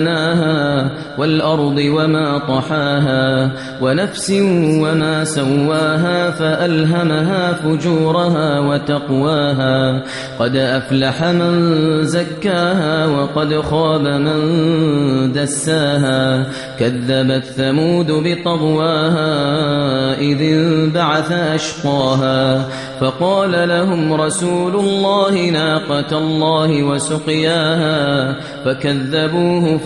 بناها والأرض وما طحاها ونفس وما سواها فألهمها فجورها وتقواها قد أفلح من زكاها وقد خاب من دساها كذبت ثمود بطغواها إذ انبعث أشقاها فقال لهم رسول الله ناقة الله وسقياها فكذبوه